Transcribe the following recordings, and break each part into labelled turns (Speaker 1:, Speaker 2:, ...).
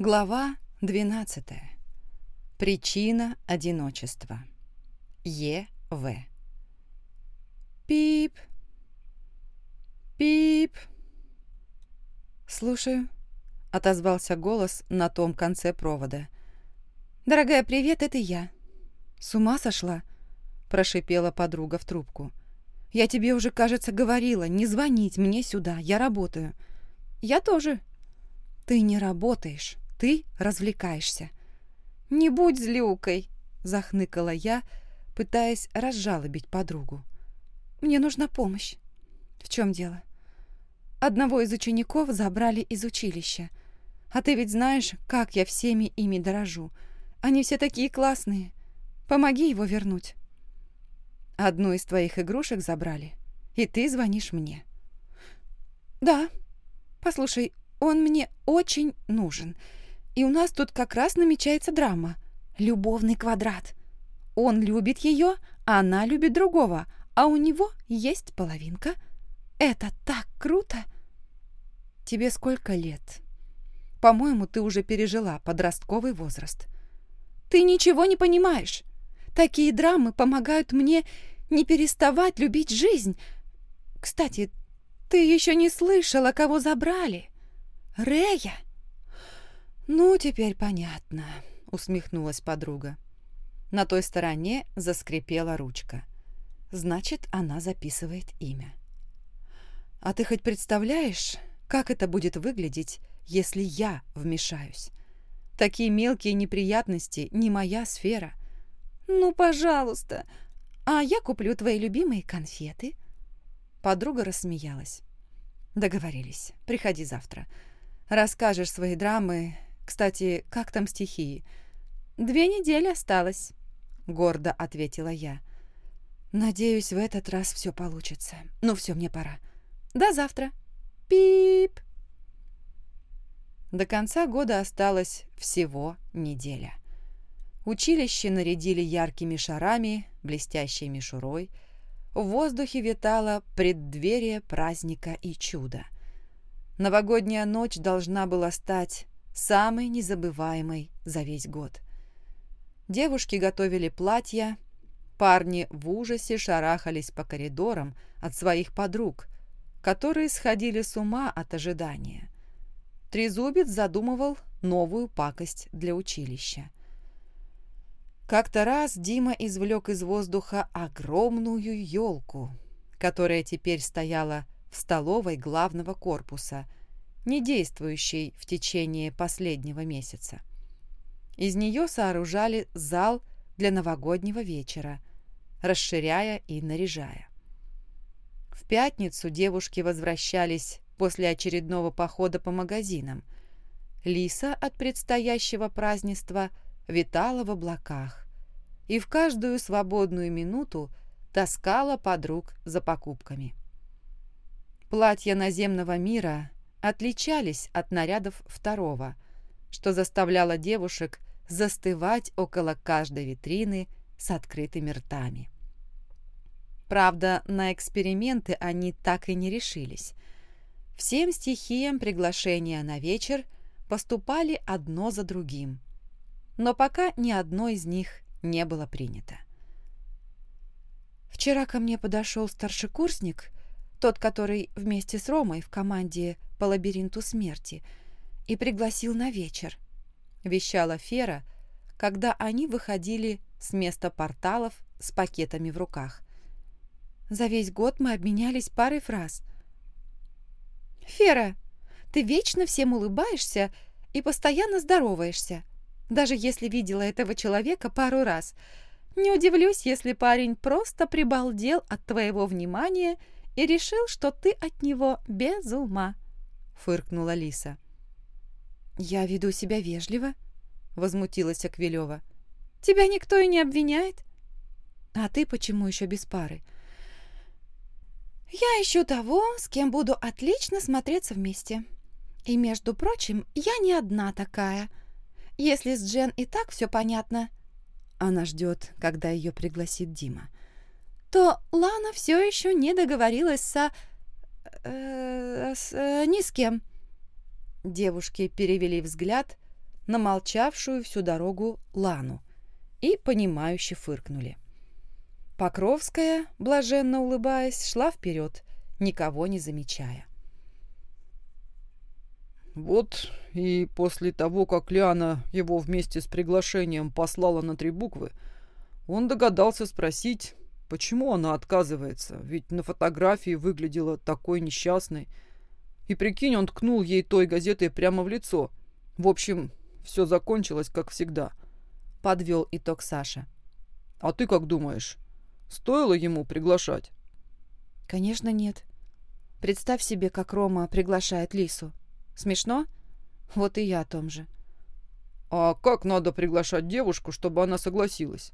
Speaker 1: Глава 12. Причина одиночества. Е.В. Пип. Пип. Слушаю, отозвался голос на том конце провода. Дорогая, привет, это я. С ума сошла? прошипела подруга в трубку. Я тебе уже, кажется, говорила, не звонить мне сюда, я работаю. Я тоже. Ты не работаешь ты развлекаешься. «Не будь злюкой!» – захныкала я, пытаясь разжалобить подругу. «Мне нужна помощь». «В чем дело?» «Одного из учеников забрали из училища. А ты ведь знаешь, как я всеми ими дорожу. Они все такие классные. Помоги его вернуть». «Одну из твоих игрушек забрали, и ты звонишь мне». «Да. Послушай, он мне очень нужен. И у нас тут как раз намечается драма. Любовный квадрат. Он любит ее, а она любит другого, а у него есть половинка. Это так круто! Тебе сколько лет? По-моему, ты уже пережила подростковый возраст. Ты ничего не понимаешь. Такие драмы помогают мне не переставать любить жизнь. Кстати, ты еще не слышала, кого забрали. Рея. «Ну, теперь понятно», — усмехнулась подруга. На той стороне заскрипела ручка. Значит, она записывает имя. «А ты хоть представляешь, как это будет выглядеть, если я вмешаюсь? Такие мелкие неприятности не моя сфера». «Ну, пожалуйста, а я куплю твои любимые конфеты». Подруга рассмеялась. «Договорились. Приходи завтра. Расскажешь свои драмы кстати, как там стихии? Две недели осталось, гордо ответила я. Надеюсь, в этот раз все получится. Ну все, мне пора. До завтра. Пип. До конца года осталось всего неделя. Училище нарядили яркими шарами, блестящей мишурой. В воздухе витало преддверие праздника и чуда. Новогодняя ночь должна была стать самой незабываемой за весь год. Девушки готовили платья, парни в ужасе шарахались по коридорам от своих подруг, которые сходили с ума от ожидания. Трезубец задумывал новую пакость для училища. Как-то раз Дима извлек из воздуха огромную елку, которая теперь стояла в столовой главного корпуса – не действующей в течение последнего месяца. Из нее сооружали зал для новогоднего вечера, расширяя и наряжая. В пятницу девушки возвращались после очередного похода по магазинам. Лиса от предстоящего празднества витала в облаках и в каждую свободную минуту таскала подруг за покупками. Платья наземного мира отличались от нарядов второго, что заставляло девушек застывать около каждой витрины с открытыми ртами. Правда, на эксперименты они так и не решились. Всем стихиям приглашения на вечер поступали одно за другим, но пока ни одно из них не было принято. Вчера ко мне подошел старшекурсник, тот, который вместе с Ромой в команде по лабиринту смерти и пригласил на вечер», — вещала Фера, когда они выходили с места порталов с пакетами в руках. За весь год мы обменялись парой фраз. «Фера, ты вечно всем улыбаешься и постоянно здороваешься, даже если видела этого человека пару раз. Не удивлюсь, если парень просто прибалдел от твоего внимания и решил, что ты от него без ума». — фыркнула Лиса. «Я веду себя вежливо», — возмутилась Аквилева. «Тебя никто и не обвиняет. А ты почему еще без пары?» «Я ищу того, с кем буду отлично смотреться вместе. И, между прочим, я не одна такая. Если с Джен и так все понятно...» Она ждет, когда ее пригласит Дима. «То Лана все еще не договорилась со э, с, э, ни с кем». Девушки перевели взгляд на молчавшую всю дорогу Лану и, понимающе фыркнули. Покровская, блаженно улыбаясь, шла вперед, никого не замечая.
Speaker 2: Вот и после того, как Лиана его вместе с приглашением послала на три буквы, он догадался спросить, почему она отказывается, ведь на фотографии выглядела такой несчастной. И прикинь, он ткнул ей той газетой прямо в лицо. В общем, все закончилось, как всегда.
Speaker 1: Подвел итог Саша.
Speaker 2: А ты как думаешь, стоило ему приглашать?
Speaker 1: Конечно, нет. Представь себе, как Рома приглашает Лису. Смешно? Вот и я о том же.
Speaker 2: А как надо приглашать девушку, чтобы она согласилась?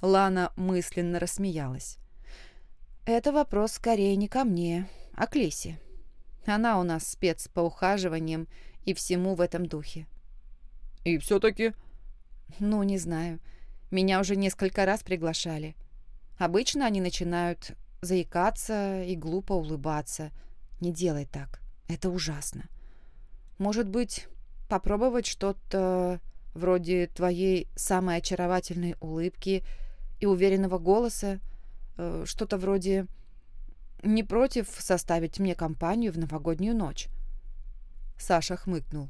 Speaker 1: Лана мысленно рассмеялась. Это вопрос скорее не ко мне, а к Лисе. Она у нас спец по ухаживаниям и всему в этом духе.
Speaker 2: И все-таки...
Speaker 1: Ну, не знаю. Меня уже несколько раз приглашали. Обычно они начинают заикаться и глупо улыбаться. Не делай так. Это ужасно. Может быть, попробовать что-то вроде твоей самой очаровательной улыбки и уверенного голоса, э, что-то вроде «не против составить мне компанию в новогоднюю ночь». Саша хмыкнул.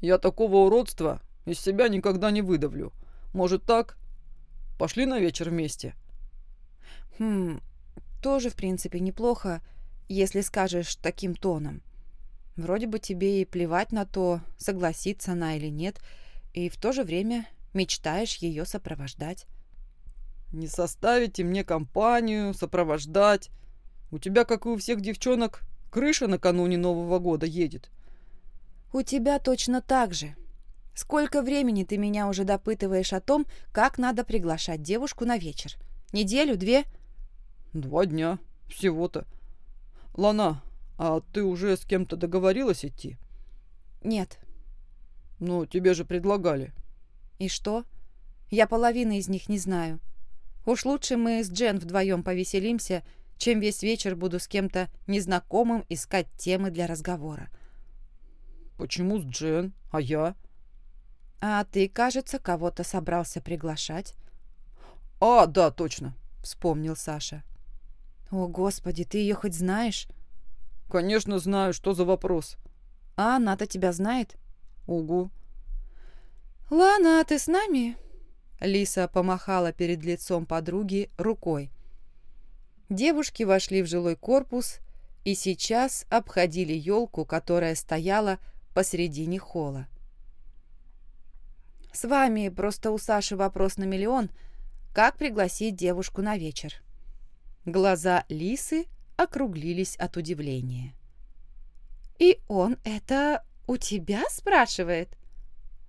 Speaker 2: «Я такого уродства из себя никогда не выдавлю. Может так? Пошли на вечер вместе?»
Speaker 1: «Хм, тоже, в принципе, неплохо, если скажешь таким тоном. Вроде бы тебе и плевать на то, согласится она или нет, и в то же время мечтаешь ее сопровождать.
Speaker 2: «Не составите мне компанию, сопровождать. У тебя, как и у всех девчонок, крыша накануне Нового года едет».
Speaker 1: «У тебя точно так же. Сколько времени ты меня уже допытываешь о том, как надо приглашать девушку на вечер? Неделю, две?»
Speaker 2: «Два дня. Всего-то. Лана, а ты уже с кем-то договорилась идти?
Speaker 1: Нет.
Speaker 2: Ну, тебе же предлагали.
Speaker 1: И что? Я половины из них не знаю. Уж лучше мы с Джен вдвоем повеселимся, чем весь вечер буду с кем-то незнакомым искать темы для разговора.
Speaker 2: Почему с Джен? А я?
Speaker 1: А ты, кажется, кого-то собрался приглашать.
Speaker 2: А, да, точно,
Speaker 1: вспомнил Саша. О, Господи, ты ее хоть знаешь?
Speaker 2: Конечно, знаю, что за вопрос.
Speaker 1: А она-то тебя знает?
Speaker 2: Угу.
Speaker 1: Лана, а ты с нами? Лиса помахала перед лицом подруги рукой. Девушки вошли в жилой корпус и сейчас обходили елку, которая стояла посредине холла. «С вами просто у Саши вопрос на миллион. Как пригласить девушку на вечер?» Глаза Лисы округлились от удивления. «И он это у тебя спрашивает?»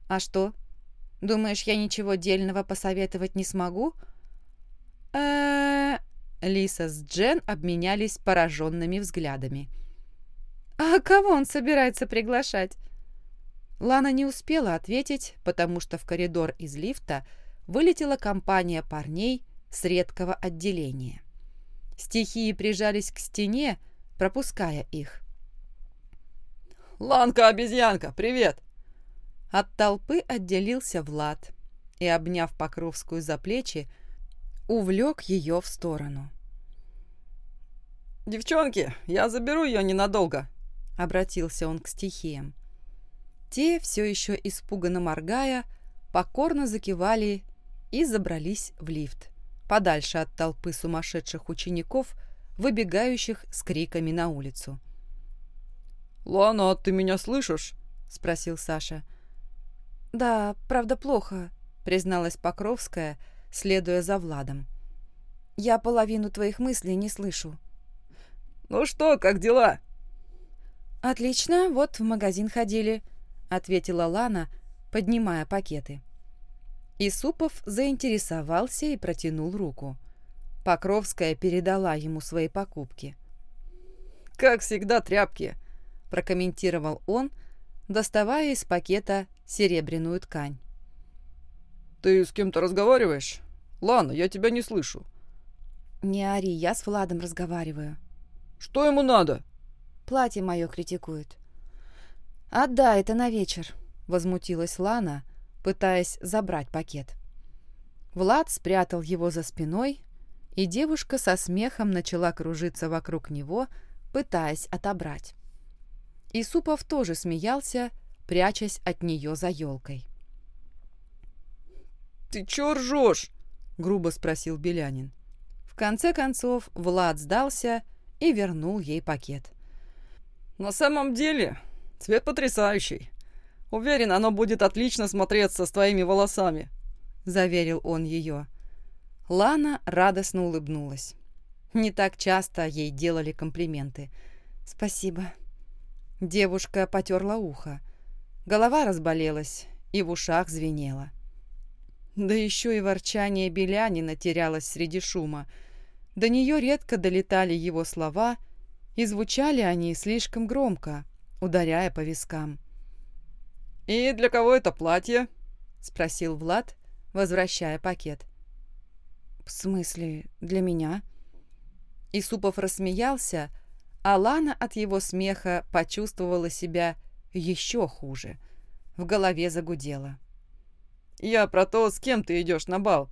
Speaker 1: «А что? Думаешь, я ничего дельного посоветовать не смогу?» э Лиса с Джен обменялись пораженными взглядами. «А кого он собирается приглашать?» Лана не успела ответить, потому что в коридор из лифта вылетела компания парней с редкого отделения. Стихии прижались к стене, пропуская их.
Speaker 2: «Ланка-обезьянка, привет!»
Speaker 1: От толпы отделился Влад и, обняв Покровскую за плечи, увлек ее в сторону.
Speaker 2: «Девчонки, я заберу ее ненадолго», —
Speaker 1: обратился он к стихиям. Те, все еще испуганно моргая, покорно закивали и забрались в лифт подальше от толпы сумасшедших учеников, выбегающих с криками на улицу.
Speaker 2: «Лана, ты меня слышишь?»
Speaker 1: — спросил Саша. «Да, правда, плохо», — призналась Покровская, следуя за Владом. «Я половину твоих мыслей не слышу».
Speaker 2: «Ну что, как дела?»
Speaker 1: «Отлично, вот в магазин ходили», — ответила Лана, поднимая пакеты. Исупов заинтересовался и протянул руку. Покровская передала ему свои покупки.
Speaker 2: «Как всегда, тряпки», –
Speaker 1: прокомментировал он, доставая из пакета серебряную ткань.
Speaker 2: «Ты с кем-то разговариваешь? Лана, я тебя не слышу».
Speaker 1: «Не ори, я с Владом разговариваю».
Speaker 2: «Что ему надо?»
Speaker 1: «Платье мое критикует». «Отдай, это на вечер. возмутилась Лана, пытаясь забрать пакет. Влад спрятал его за спиной, и девушка со смехом начала кружиться вокруг него, пытаясь отобрать. Исупов тоже смеялся, прячась от нее за елкой.
Speaker 2: «Ты чё ржешь?»
Speaker 1: — грубо спросил Белянин. В конце концов Влад сдался и вернул ей пакет.
Speaker 2: «На самом деле цвет потрясающий. Уверен, оно будет отлично смотреться с твоими волосами», —
Speaker 1: заверил он ее. Лана радостно улыбнулась. Не так часто ей делали комплименты. «Спасибо». Девушка потерла ухо. Голова разболелась и в ушах звенело. Да еще и ворчание Белянина терялось среди шума. До нее редко долетали его слова, и звучали они слишком громко, ударяя по вискам.
Speaker 2: «И для кого это платье?»
Speaker 1: — спросил Влад, возвращая пакет. «В смысле, для меня?» Исупов рассмеялся, а Лана от его смеха почувствовала себя еще хуже. В голове загудела.
Speaker 2: Я про то, с кем ты идешь на бал.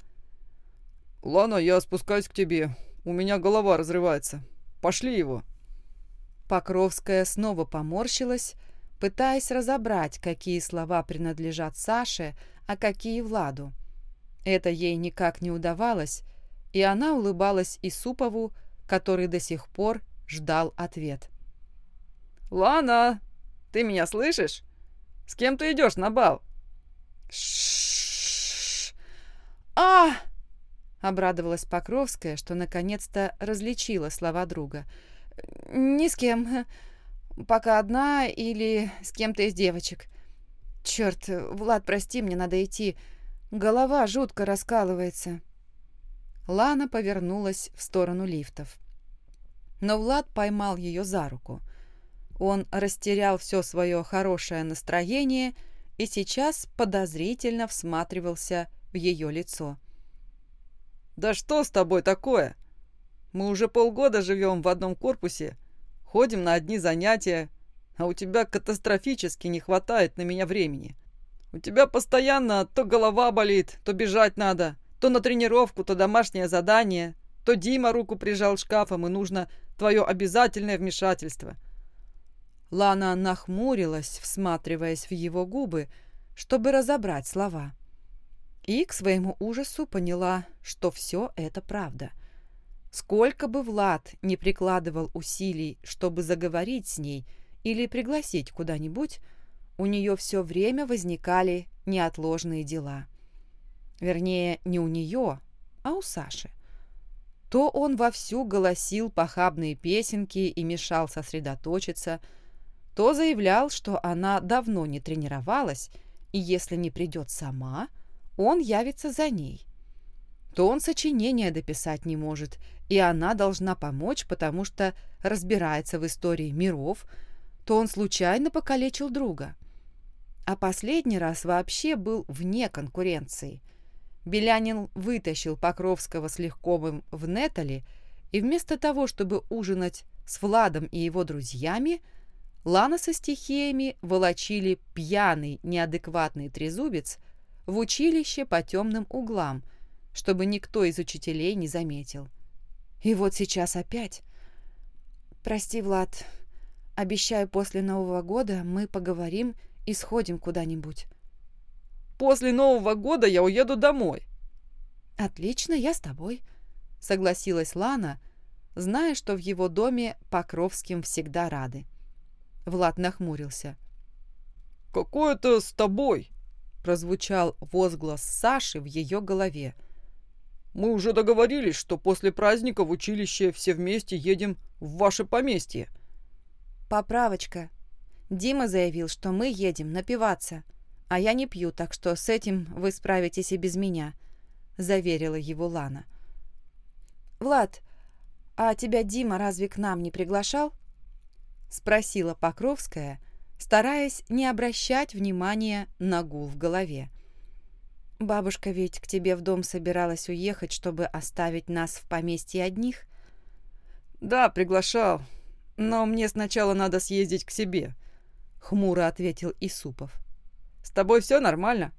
Speaker 2: Лана, я спускаюсь к тебе. У меня голова разрывается. Пошли его.
Speaker 1: Покровская снова поморщилась, пытаясь разобрать, какие слова принадлежат Саше, а какие Владу. Это ей никак не удавалось, и она улыбалась Исупову, который до сих пор ждал ответ.
Speaker 2: «Лана, ты меня слышишь? С кем ты идешь на бал?»
Speaker 1: а обрадовалась Покровская, что наконец-то различила слова друга. «Ни с кем. Пока одна или с кем-то из девочек. Черт, Влад, прости, мне надо идти. Голова жутко раскалывается». Лана повернулась в сторону лифтов. Но Влад поймал ее за руку. Он растерял все свое хорошее настроение и сейчас подозрительно всматривался в ее лицо.
Speaker 2: «Да что с тобой такое? Мы уже полгода живем в одном корпусе, ходим на одни занятия, а у тебя катастрофически не хватает на меня времени. У тебя постоянно то голова болит, то бежать надо, то на тренировку, то домашнее задание, то Дима руку прижал шкафом, и нужно твое обязательное вмешательство».
Speaker 1: Лана нахмурилась, всматриваясь в его губы, чтобы разобрать слова и к своему ужасу поняла, что все это правда. Сколько бы Влад не прикладывал усилий, чтобы заговорить с ней или пригласить куда-нибудь, у нее все время возникали неотложные дела. Вернее, не у нее, а у Саши. То он вовсю голосил похабные песенки и мешал сосредоточиться, то заявлял, что она давно не тренировалась, и если не придет сама, он явится за ней. То он сочинение дописать не может, и она должна помочь, потому что разбирается в истории миров, то он случайно покалечил друга. А последний раз вообще был вне конкуренции. Белянин вытащил Покровского с Легковым в Нетали, и вместо того, чтобы ужинать с Владом и его друзьями, Лана со стихиями волочили пьяный, неадекватный трезубец в училище по темным углам, чтобы никто из учителей не заметил. И вот сейчас опять. «Прости, Влад, обещаю, после Нового года мы поговорим и сходим куда-нибудь».
Speaker 2: «После Нового года я уеду домой».
Speaker 1: «Отлично, я с тобой», — согласилась Лана, зная, что в его доме Покровским всегда рады. Влад нахмурился.
Speaker 2: «Какое-то с тобой?»
Speaker 1: прозвучал возглас Саши в ее голове.
Speaker 2: «Мы уже договорились, что после праздника в училище все вместе едем в ваше поместье».
Speaker 1: «Поправочка. Дима заявил, что мы едем напиваться, а я не пью, так что с этим вы справитесь и без меня», — заверила его Лана. «Влад, а тебя Дима разве к нам не приглашал?» — спросила Покровская, стараясь не обращать внимания на гул в голове. «Бабушка ведь к тебе в дом собиралась уехать, чтобы оставить нас в поместье одних?»
Speaker 2: «Да, приглашал, но мне сначала надо съездить к себе», — хмуро ответил Исупов. С тобой все нормально?»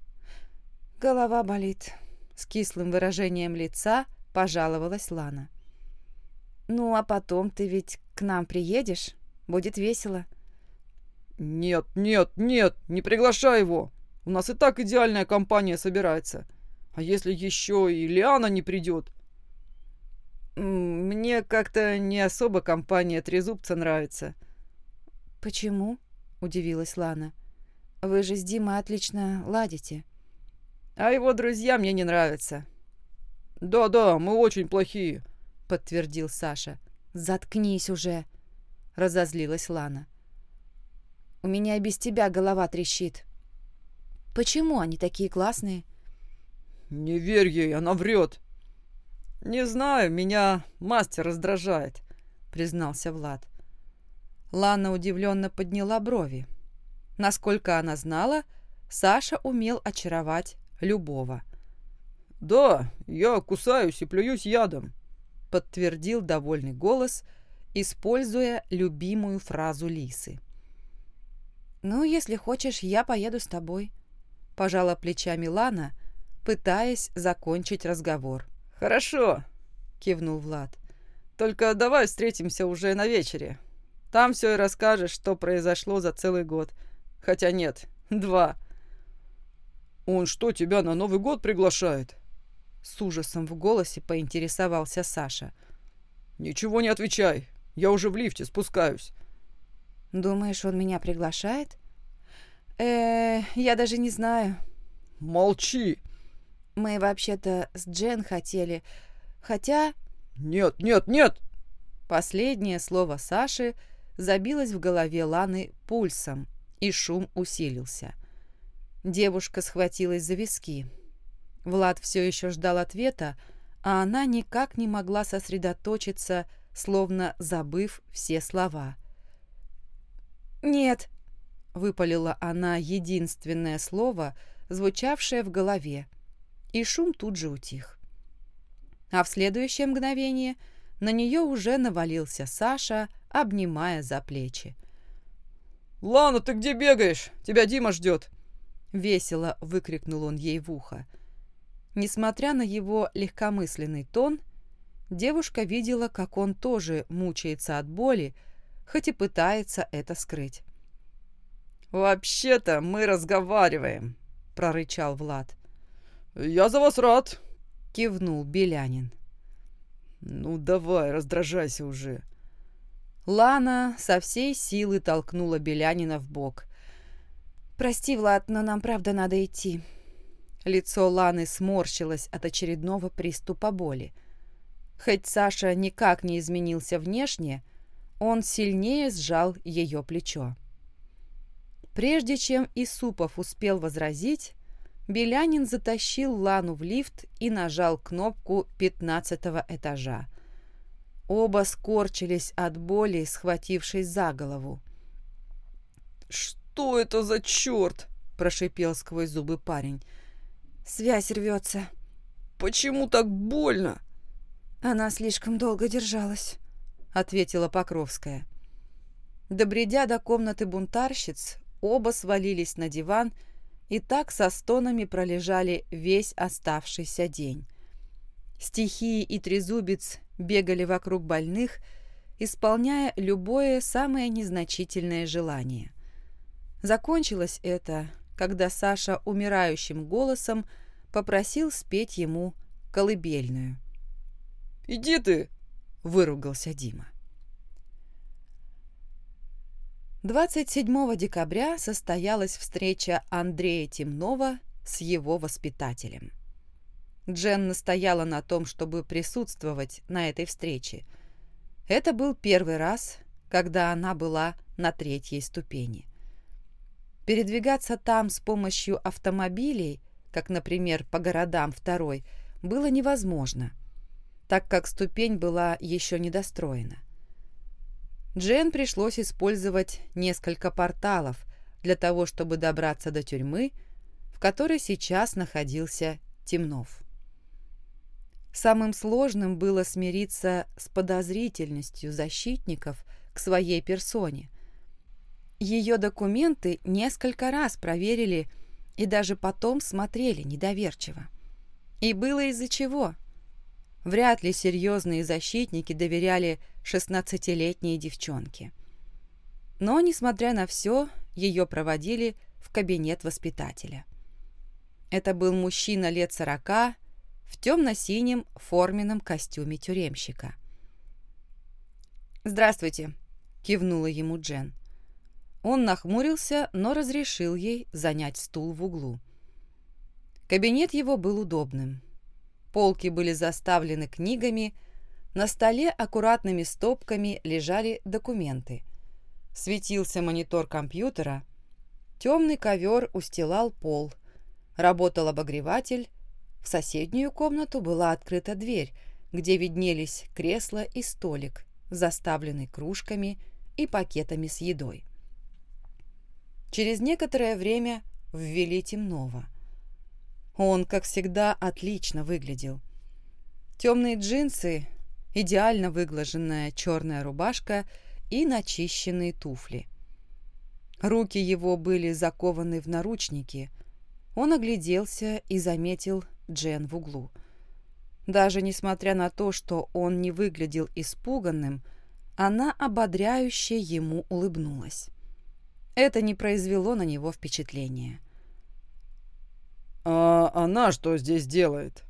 Speaker 1: «Голова болит», — с кислым выражением лица пожаловалась Лана. «Ну, а потом ты ведь к нам приедешь? Будет весело».
Speaker 2: «Нет, нет, нет, не приглашай его. У нас и так идеальная компания собирается. А если еще и Лиана не придет?» «Мне как-то не особо компания Трезубца нравится».
Speaker 1: «Почему?» — удивилась Лана. «Вы же с Димой отлично ладите».
Speaker 2: «А его друзья мне не нравятся». «Да-да, мы очень плохие», — подтвердил Саша.
Speaker 1: «Заткнись уже», — разозлилась Лана. «У меня и без тебя голова трещит. Почему они такие классные?»
Speaker 2: «Не верь ей, она врет». «Не знаю, меня мастер раздражает», — признался Влад.
Speaker 1: Лана удивленно подняла брови. Насколько она знала, Саша умел очаровать любого.
Speaker 2: «Да, я кусаюсь и плююсь ядом», —
Speaker 1: подтвердил довольный голос, используя любимую фразу Лисы. «Ну, если хочешь, я поеду с тобой», — пожала плечами Лана, пытаясь закончить разговор.
Speaker 2: «Хорошо», — кивнул Влад. «Только давай встретимся уже на вечере. Там все и расскажешь, что произошло за целый год. Хотя нет, два». «Он что, тебя на Новый год приглашает?»
Speaker 1: С ужасом в голосе поинтересовался Саша.
Speaker 2: «Ничего не отвечай. Я уже в лифте спускаюсь».
Speaker 1: «Думаешь, он меня приглашает?» э, -э я даже не знаю».
Speaker 2: «Молчи!»
Speaker 1: «Мы вообще-то с Джен хотели, хотя...»
Speaker 2: «Нет, нет, нет!»
Speaker 1: Последнее слово Саши забилось в голове Ланы пульсом, и шум усилился. Девушка схватилась за виски. Влад все еще ждал ответа, а она никак не могла сосредоточиться, словно забыв все слова. «Нет», — выпалила она единственное слово, звучавшее в голове, и шум тут же утих. А в следующее мгновение на нее уже навалился Саша, обнимая за плечи.
Speaker 2: «Лана, ты где бегаешь? Тебя Дима ждет!»
Speaker 1: Весело выкрикнул он ей в ухо. Несмотря на его легкомысленный тон, девушка видела, как он тоже мучается от боли, хоть и пытается это скрыть.
Speaker 2: «Вообще-то мы разговариваем», — прорычал Влад. «Я за вас рад», — кивнул Белянин. «Ну давай, раздражайся уже».
Speaker 1: Лана со всей силы толкнула Белянина в бок. «Прости, Влад, но нам правда надо идти». Лицо Ланы сморщилось от очередного приступа боли. Хоть Саша никак не изменился внешне, он сильнее сжал ее плечо. Прежде чем Исупов успел возразить, Белянин затащил Лану в лифт и нажал кнопку пятнадцатого этажа. Оба скорчились от боли, схватившись за голову.
Speaker 2: «Что это за черт?» – прошипел сквозь зубы парень.
Speaker 1: Связь рвется.
Speaker 2: Почему так больно?
Speaker 1: Она слишком долго держалась, ответила Покровская. Добредя до комнаты бунтарщиц, оба свалились на диван и так со стонами пролежали весь оставшийся день. Стихии и трезубец бегали вокруг больных, исполняя любое самое незначительное желание. Закончилось это, когда Саша умирающим голосом попросил спеть ему колыбельную.
Speaker 2: «Иди ты!» – выругался Дима.
Speaker 1: 27 декабря состоялась встреча Андрея Темнова с его воспитателем. Джен настояла на том, чтобы присутствовать на этой встрече. Это был первый раз, когда она была на третьей ступени. Передвигаться там с помощью автомобилей, как, например, по городам второй, было невозможно, так как ступень была еще недостроена. Джен пришлось использовать несколько порталов для того, чтобы добраться до тюрьмы, в которой сейчас находился Темнов. Самым сложным было смириться с подозрительностью защитников к своей персоне – ее документы несколько раз проверили, и даже потом смотрели недоверчиво. И было из-за чего. Вряд ли серьезные защитники доверяли шестнадцатилетней девчонке. Но, несмотря на все, ее проводили в кабинет воспитателя. Это был мужчина лет сорока в темно-синем форменном костюме тюремщика. «Здравствуйте», — кивнула ему Джен. Он нахмурился, но разрешил ей занять стул в углу. Кабинет его был удобным. Полки были заставлены книгами, на столе аккуратными стопками лежали документы. Светился монитор компьютера, темный ковер устилал пол, работал обогреватель, в соседнюю комнату была открыта дверь, где виднелись кресло и столик, заставленный кружками и пакетами с едой. Через некоторое время ввели темного. Он, как всегда, отлично выглядел. Темные джинсы, идеально выглаженная черная рубашка и начищенные туфли. Руки его были закованы в наручники. Он огляделся и заметил Джен в углу. Даже несмотря на то, что он не выглядел испуганным, она ободряюще ему улыбнулась. Это не произвело на него впечатления.
Speaker 2: «А она что здесь делает?»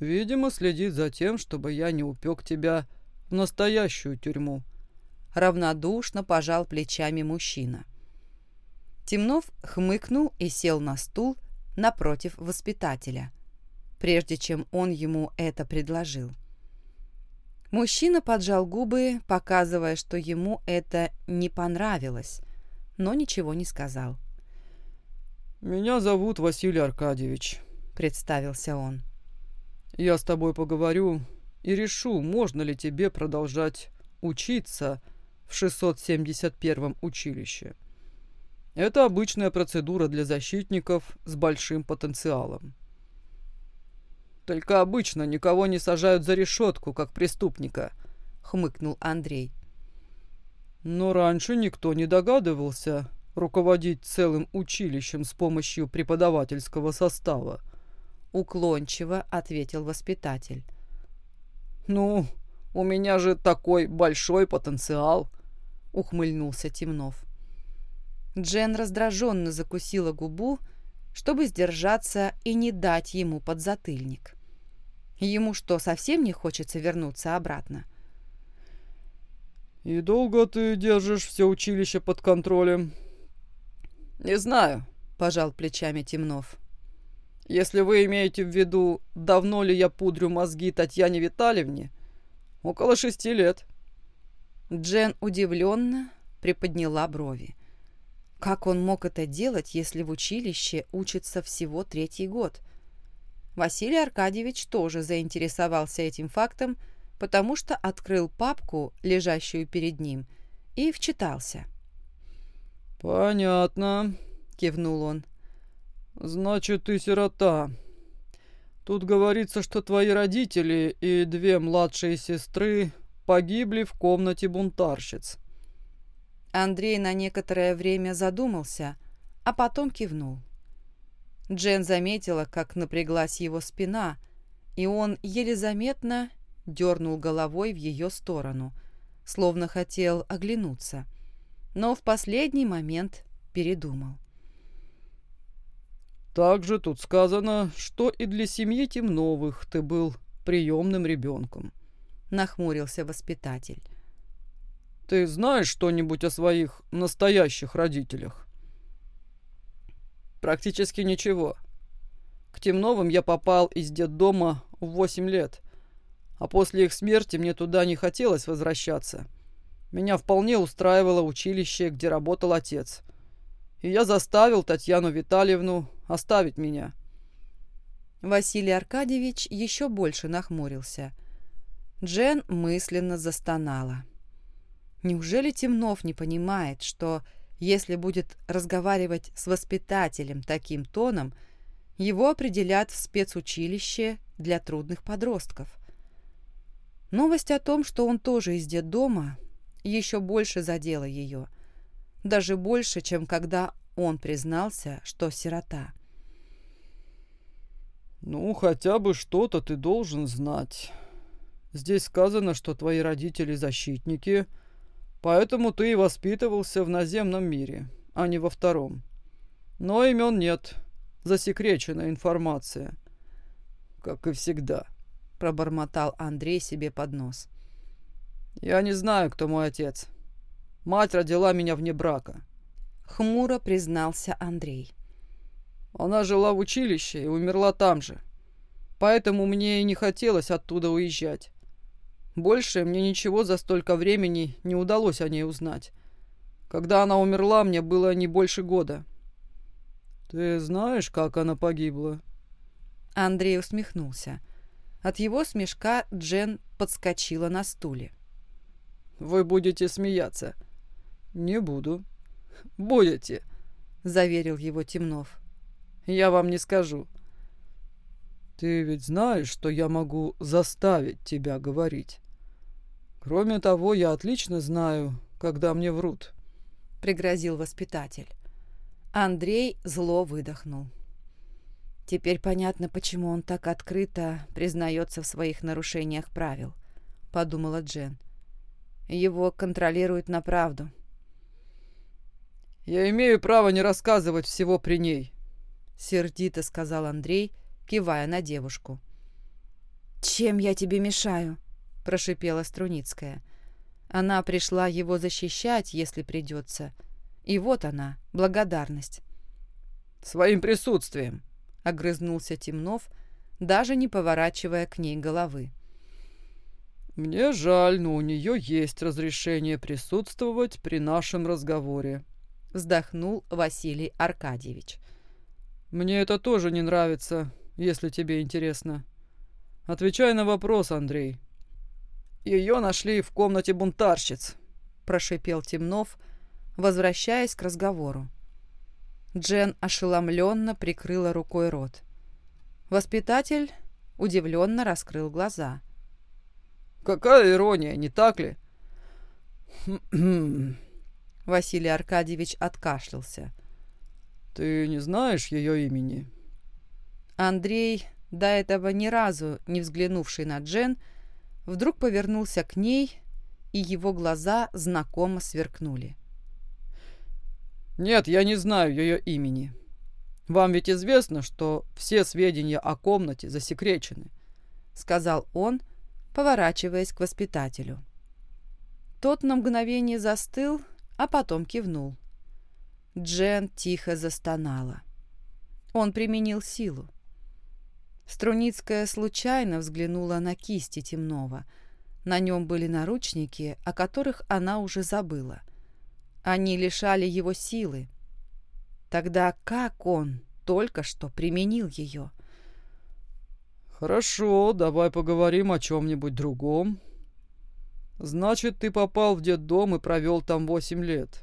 Speaker 2: «Видимо, следит за тем, чтобы я не упек тебя в настоящую тюрьму», —
Speaker 1: равнодушно пожал плечами мужчина. Темнов хмыкнул и сел на стул напротив воспитателя, прежде чем он ему это предложил. Мужчина поджал губы, показывая, что ему это не понравилось, но ничего не сказал.
Speaker 2: «Меня зовут Василий Аркадьевич», — представился он. «Я с тобой поговорю и решу, можно ли тебе продолжать учиться в 671-м училище. Это обычная процедура для защитников с большим потенциалом. Только обычно никого не сажают за решетку, как преступника», — хмыкнул Андрей. Но раньше никто не догадывался руководить целым училищем с помощью преподавательского состава.
Speaker 1: Уклончиво ответил воспитатель.
Speaker 2: «Ну, у меня же такой большой потенциал», — ухмыльнулся Темнов.
Speaker 1: Джен раздраженно закусила губу, чтобы сдержаться и не дать ему подзатыльник. Ему что, совсем не хочется вернуться обратно?
Speaker 2: — «И долго ты держишь все училище под контролем?» «Не знаю», — пожал плечами Темнов. «Если вы имеете в виду, давно ли я пудрю мозги Татьяне Витальевне, около шести лет».
Speaker 1: Джен удивленно приподняла брови. Как он мог это делать, если в училище учится всего третий год? Василий Аркадьевич тоже заинтересовался этим фактом, — потому что открыл папку, лежащую перед ним, и вчитался.
Speaker 2: «Понятно», — кивнул он. «Значит, ты сирота. Тут говорится, что твои родители и две младшие сестры погибли в комнате бунтарщиц».
Speaker 1: Андрей на некоторое время задумался, а потом кивнул. Джен заметила, как напряглась его спина, и он еле заметно дернул головой в ее сторону, словно хотел оглянуться, но в последний момент передумал.
Speaker 2: «Также тут сказано, что и для семьи Темновых ты был приемным ребенком», — нахмурился воспитатель. «Ты знаешь что-нибудь о своих настоящих родителях?» «Практически ничего. К Темновым я попал из детдома в восемь лет. А после их смерти мне туда не хотелось возвращаться. Меня вполне устраивало училище, где работал отец. И я заставил Татьяну Витальевну оставить меня.
Speaker 1: Василий Аркадьевич еще больше нахмурился. Джен мысленно застонала. Неужели Темнов не понимает, что если будет разговаривать с воспитателем таким тоном, его определят в спецучилище для трудных подростков? Новость о том, что он тоже из дома, еще больше задела ее. Даже больше, чем когда он признался, что сирота.
Speaker 2: «Ну, хотя бы что-то ты должен знать. Здесь сказано, что твои родители защитники, поэтому ты и воспитывался в наземном мире, а не во втором. Но имен нет, засекреченная информация. Как и всегда», — пробормотал Андрей себе под нос. «Я не знаю, кто мой отец. Мать родила меня вне брака».
Speaker 1: Хмуро признался Андрей.
Speaker 2: Она жила в училище и умерла там же. Поэтому мне и не хотелось оттуда уезжать. Больше мне ничего за столько времени не удалось о ней узнать. Когда она умерла, мне было не больше года. Ты знаешь, как она погибла?
Speaker 1: Андрей усмехнулся. От его смешка Джен подскочила на стуле.
Speaker 2: Вы будете смеяться. Не буду. Будете, заверил его Темнов. Я вам не скажу. Ты ведь знаешь, что я могу заставить тебя говорить. Кроме того, я отлично знаю, когда мне врут.
Speaker 1: Пригрозил воспитатель. Андрей зло выдохнул. Теперь понятно, почему он так открыто признается в своих нарушениях правил, подумала Джен. Его контролируют на правду.
Speaker 2: «Я имею право не рассказывать всего при ней», —
Speaker 1: сердито сказал Андрей, кивая на девушку. «Чем я тебе мешаю?» — прошипела Струницкая. Она пришла его защищать, если придется. И вот она, благодарность.
Speaker 2: «Своим присутствием», —
Speaker 1: огрызнулся Темнов, даже не поворачивая к ней головы.
Speaker 2: «Мне жаль, но у нее есть разрешение присутствовать при нашем разговоре», — вздохнул Василий Аркадьевич. «Мне это тоже не нравится, если тебе интересно. Отвечай на вопрос, Андрей». «Ее нашли в комнате бунтарщиц», — прошипел Темнов, возвращаясь к разговору.
Speaker 1: Джен ошеломленно прикрыла рукой рот. Воспитатель удивленно раскрыл глаза.
Speaker 2: «Какая ирония, не так ли?»
Speaker 1: Василий Аркадьевич откашлялся.
Speaker 2: «Ты не знаешь ее имени?»
Speaker 1: Андрей, до этого ни разу не взглянувший на Джен, вдруг повернулся к ней, и его глаза знакомо сверкнули.
Speaker 2: «Нет, я не знаю ее имени. Вам ведь известно, что все сведения о комнате засекречены», —
Speaker 1: сказал он, поворачиваясь к воспитателю. Тот на мгновение застыл, а потом кивнул. Джен тихо застонала. Он применил силу. Струницкая случайно взглянула на кисти Темнова. На нем были наручники, о которых она уже забыла. Они лишали его силы. Тогда как он только что применил ее?
Speaker 2: «Хорошо, давай поговорим о чем-нибудь другом. Значит, ты попал в детдом и провел там восемь лет.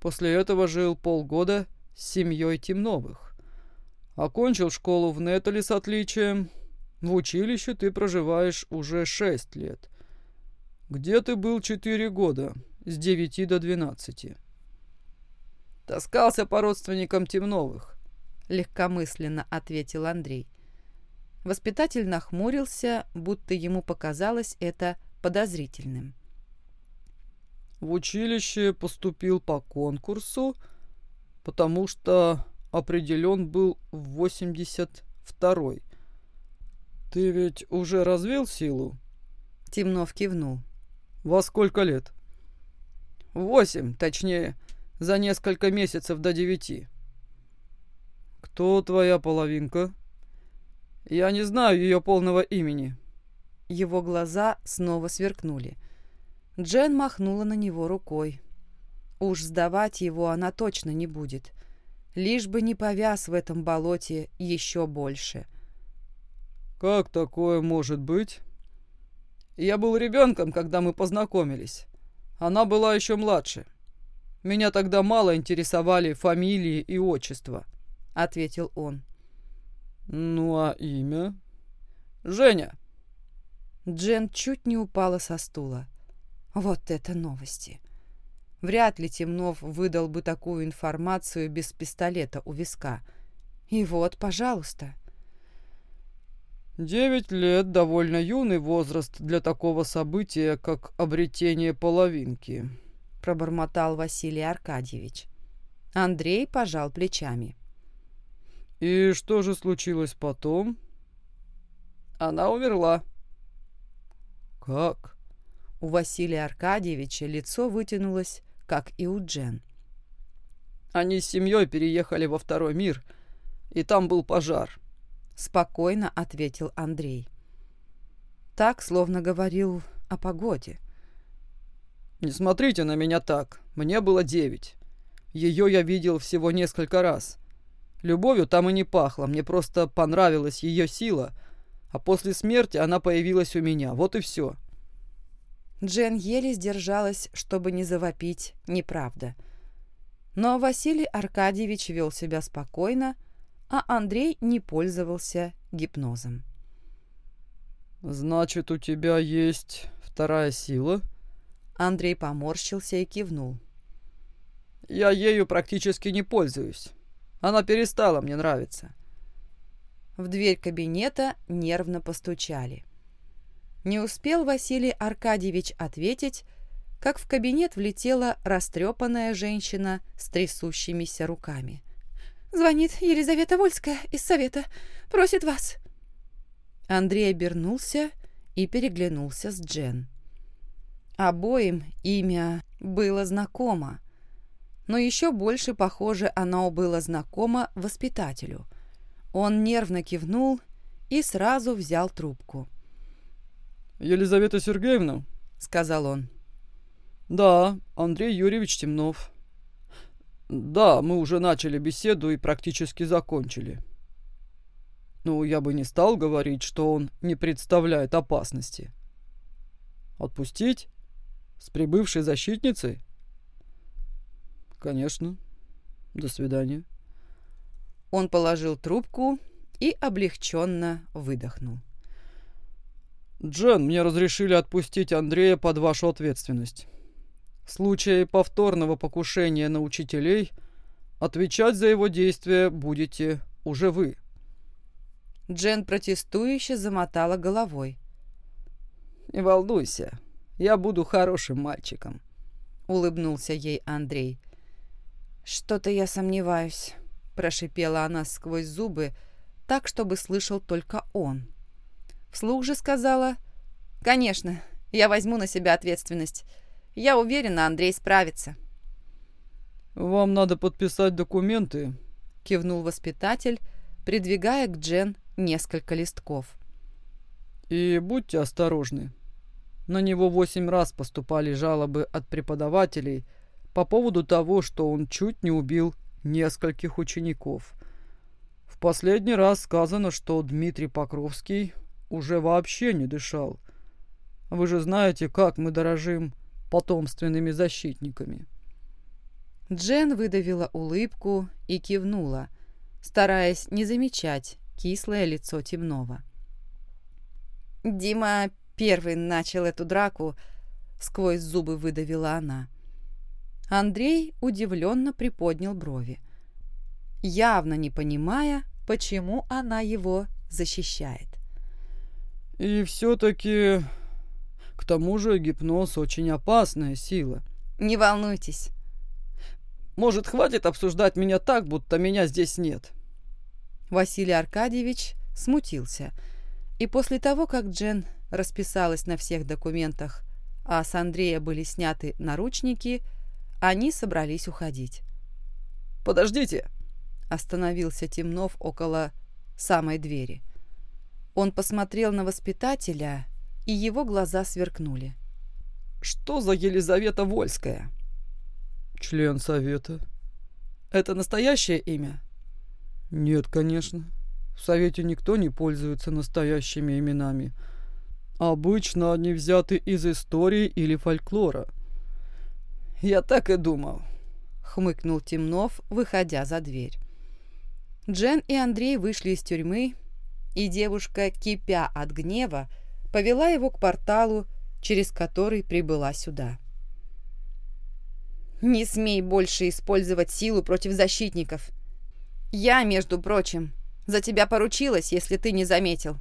Speaker 2: После этого жил полгода с семьей Темновых. Окончил школу в Нетале с отличием. В училище ты проживаешь уже шесть лет. Где ты был четыре года, с девяти до двенадцати? Таскался по родственникам Темновых,
Speaker 1: легкомысленно ответил Андрей. Воспитатель нахмурился, будто ему показалось это подозрительным.
Speaker 2: В училище поступил по конкурсу, потому что определен был в 82-й. Ты ведь уже развил силу?
Speaker 1: Темнов кивнул.
Speaker 2: Во сколько лет? Восемь, точнее, за несколько месяцев до девяти. Кто твоя половинка? Я не знаю ее полного имени.
Speaker 1: Его глаза снова сверкнули. — Джен махнула на него рукой. Уж сдавать его она точно не будет. Лишь бы не повяз в этом болоте еще больше.
Speaker 2: «Как такое может быть?» «Я был ребенком, когда мы познакомились. Она была еще младше. Меня тогда мало интересовали фамилии и отчества», — ответил он. «Ну а имя?» «Женя».
Speaker 1: Джен чуть не упала со стула. Вот это новости! Вряд ли Темнов выдал бы такую информацию без пистолета у виска. И вот, пожалуйста.
Speaker 2: Девять лет — довольно юный возраст для такого события, как обретение половинки, —
Speaker 1: пробормотал Василий Аркадьевич. Андрей пожал плечами.
Speaker 2: «И что же случилось потом?» «Она умерла». «Как?»
Speaker 1: У Василия Аркадьевича лицо вытянулось как и у Джен.
Speaker 2: Они с семьей переехали во второй мир, и там был пожар.
Speaker 1: Спокойно ответил Андрей. Так, словно говорил о погоде.
Speaker 2: «Не смотрите на меня так. Мне было девять. Ее я видел всего несколько раз. Любовью там и не пахло, мне просто понравилась ее сила, а после смерти она появилась у меня. Вот и все.
Speaker 1: Джен еле сдержалась, чтобы не завопить «неправда». Но Василий Аркадьевич вел себя спокойно, а Андрей не пользовался гипнозом.
Speaker 2: «Значит, у тебя есть вторая сила?»
Speaker 1: Андрей поморщился и кивнул.
Speaker 2: «Я ею практически не пользуюсь. Она перестала мне нравиться».
Speaker 1: В дверь кабинета нервно постучали. Не успел Василий Аркадьевич ответить, как в кабинет влетела растрепанная женщина с трясущимися руками. «Звонит Елизавета Вольская из Совета. Просит вас». Андрей обернулся и переглянулся с Джен. Обоим имя было знакомо, но еще больше, похоже, оно было знакомо воспитателю. Он нервно кивнул и сразу взял трубку.
Speaker 2: Елизавета Сергеевна?»
Speaker 1: — сказал он.
Speaker 2: «Да, Андрей Юрьевич Темнов. Да, мы уже начали беседу и практически закончили. Ну, я бы не стал говорить, что он не представляет опасности. Отпустить? С прибывшей защитницей? Конечно. До свидания».
Speaker 1: Он положил трубку и облегченно выдохнул.
Speaker 2: «Джен, мне разрешили отпустить Андрея под вашу ответственность. В случае повторного покушения на учителей отвечать за его действия будете уже вы».
Speaker 1: Джен протестующе замотала головой.
Speaker 2: «Не волнуйся, я буду хорошим мальчиком», — улыбнулся ей Андрей.
Speaker 1: «Что-то я сомневаюсь», — прошипела она сквозь зубы, так, чтобы слышал только он. Вслух же сказала, «Конечно, я возьму на себя ответственность. Я уверена, Андрей справится».
Speaker 2: «Вам надо подписать документы», —
Speaker 1: кивнул воспитатель, придвигая к Джен несколько листков.
Speaker 2: «И будьте осторожны. На него восемь раз поступали жалобы от преподавателей по поводу того, что он чуть не убил нескольких учеников. В последний раз сказано, что Дмитрий Покровский уже вообще не дышал. Вы же знаете, как мы дорожим потомственными защитниками.
Speaker 1: Джен выдавила улыбку и кивнула, стараясь не замечать кислое лицо темного. «Дима первый начал эту драку», — сквозь зубы выдавила она. Андрей удивленно приподнял брови, явно не понимая, почему она его защищает.
Speaker 2: И все-таки... К тому же гипноз очень опасная сила.
Speaker 1: Не волнуйтесь.
Speaker 2: Может, хватит обсуждать меня так, будто меня здесь нет?
Speaker 1: Василий Аркадьевич смутился. И после того, как Джен расписалась на всех документах, а с Андрея были сняты наручники, они собрались уходить.
Speaker 2: «Подождите!»
Speaker 1: – остановился Темнов около самой двери. Он посмотрел на воспитателя, и его глаза сверкнули.
Speaker 2: «Что за Елизавета Вольская?» «Член совета». «Это настоящее имя?» «Нет, конечно. В совете никто не пользуется настоящими именами. Обычно они взяты из истории или фольклора». «Я так и думал», — хмыкнул Темнов, выходя за дверь.
Speaker 1: Джен и Андрей вышли из тюрьмы и девушка, кипя от гнева, повела его к порталу, через который прибыла сюда. Не смей больше использовать силу против защитников. Я, между прочим, за тебя поручилась, если ты не заметил.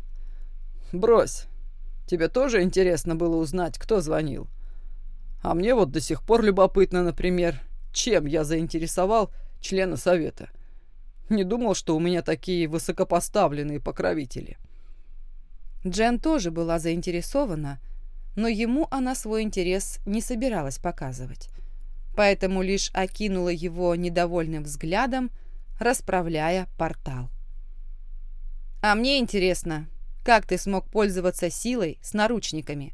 Speaker 2: Брось. Тебе тоже интересно было узнать, кто звонил. А мне вот до сих пор любопытно, например, чем я заинтересовал члена совета. Не думал, что у меня такие высокопоставленные покровители.
Speaker 1: Джен тоже была заинтересована, но ему она свой интерес не собиралась показывать. Поэтому лишь окинула его недовольным взглядом, расправляя портал. «А мне интересно, как ты смог пользоваться силой с наручниками?»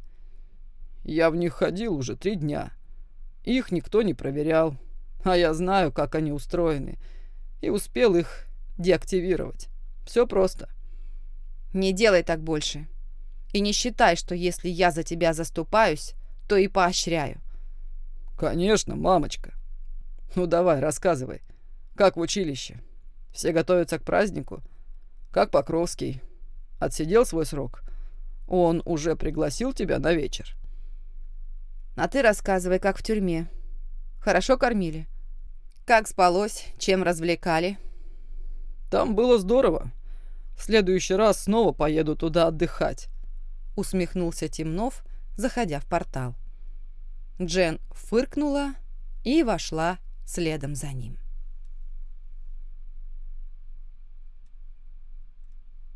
Speaker 2: «Я в них ходил уже три дня. Их никто не проверял, а я знаю, как они устроены, и успел их деактивировать. Все просто».
Speaker 1: «Не делай так больше. И не считай, что если я за тебя заступаюсь, то и поощряю».
Speaker 2: «Конечно, мамочка. Ну давай, рассказывай. Как в училище? Все готовятся к празднику? Как Покровский? Отсидел свой срок? Он уже пригласил тебя на вечер?»
Speaker 1: «А ты рассказывай, как в тюрьме. Хорошо кормили? Как спалось? Чем развлекали?»
Speaker 2: «Там было здорово. В следующий раз снова поеду туда отдыхать», —
Speaker 1: усмехнулся Темнов, заходя в портал. Джен фыркнула и вошла следом за ним.